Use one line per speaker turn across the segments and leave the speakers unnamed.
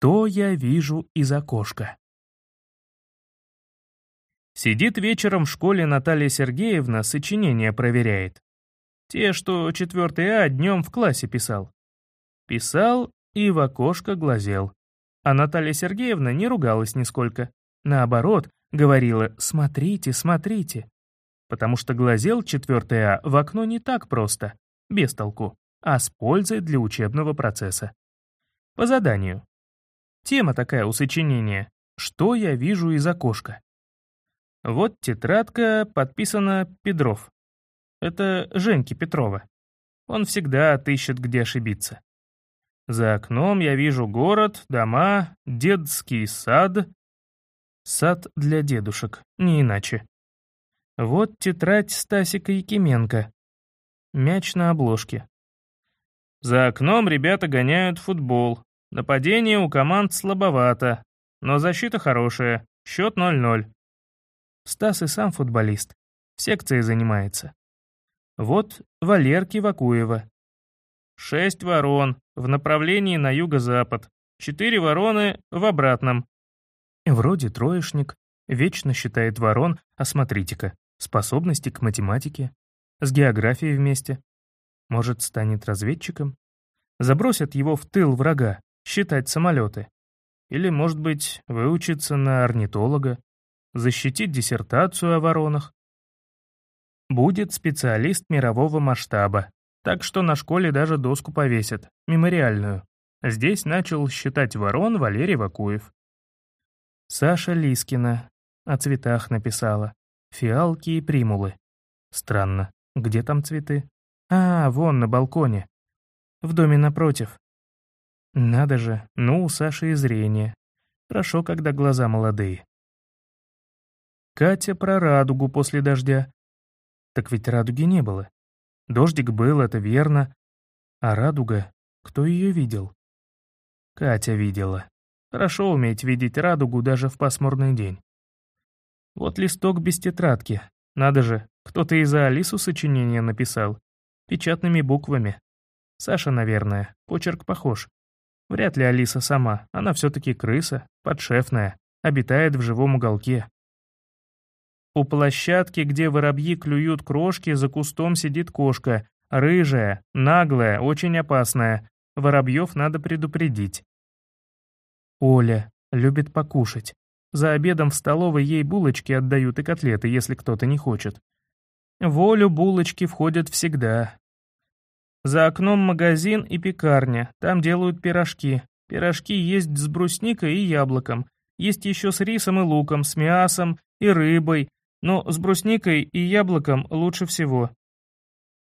Что я вижу из окошка? Сидит вечером в школе Наталья Сергеевна, сочинения проверяет. Те, что 4 А днем в классе писал. Писал и в окошко глазел. А Наталья Сергеевна не ругалась нисколько. Наоборот, говорила «смотрите, смотрите». Потому что глазел 4 А в окно не так просто, без толку, а с пользой для учебного процесса. По заданию. Тема такая у сочинения «Что я вижу из окошка?». Вот тетрадка подписана Петров. Это Женьки Петрова. Он всегда отыщет, где ошибиться. За окном я вижу город, дома, детский сад. Сад для дедушек, не иначе. Вот тетрадь Стасика Якименко. Мяч на обложке. За окном ребята гоняют футбол. Нападение у команд слабовато, но защита хорошая, счет 0-0. Стас и сам футболист, в секции занимается. Вот Валерки Вакуева. Шесть ворон в направлении на юго-запад, четыре вороны в обратном. Вроде троечник, вечно считает ворон, а смотрите-ка, способности к математике, с географией вместе. Может, станет разведчиком? Забросят его в тыл врага, считать самолеты. Или, может быть, выучиться на орнитолога, защитить диссертацию о воронах. Будет специалист мирового масштаба, так что на школе даже доску повесят, мемориальную. Здесь начал считать ворон Валерий Вакуев. Саша Лискина о цветах написала. Фиалки и примулы. Странно, где там цветы? А, вон, на балконе. В доме напротив. Надо же, ну, у Саши и зрение. Хорошо, когда глаза молодые. Катя про радугу после дождя. Так ведь радуги не было. Дождик был, это верно. А радуга, кто ее видел? Катя видела. Хорошо уметь видеть радугу даже в пасмурный день. Вот листок без тетрадки. Надо же, кто-то и за Алису сочинение написал. Печатными буквами. Саша, наверное, почерк похож. Вряд ли Алиса сама, она все-таки крыса, подшефная, обитает в живом уголке, у площадки, где воробьи клюют крошки, за кустом сидит кошка. Рыжая, наглая, очень опасная. Воробьев надо предупредить. Оля любит покушать. За обедом в столовой ей булочки отдают и котлеты, если кто-то не хочет. В Олю булочки входят всегда. За окном магазин и пекарня, там делают пирожки. Пирожки есть с брусникой и яблоком. Есть еще с рисом и луком, с мясом и рыбой, но с брусникой и яблоком лучше всего.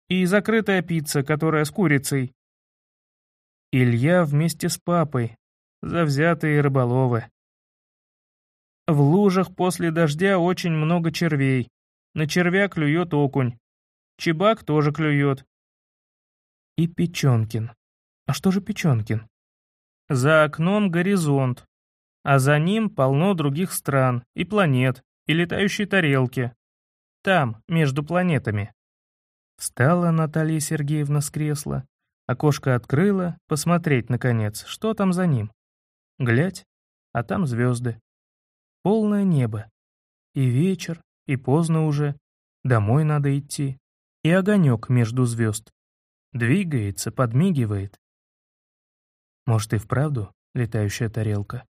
И закрытая пицца, которая с курицей. Илья вместе с папой, завзятые рыболовы. В лужах после дождя очень много червей. На червя клюет окунь. Чебак тоже клюет. И Печенкин. А что же Печенкин? За окном горизонт, а за ним полно других стран и планет, и летающие тарелки. Там, между планетами. Встала Наталья Сергеевна с кресла, окошко открыла, посмотреть, наконец, что там за ним. Глядь, а там звезды. Полное небо. И вечер, и поздно уже. Домой надо идти. И огонек между звезд. Двигается, подмигивает. Может, и вправду летающая тарелка.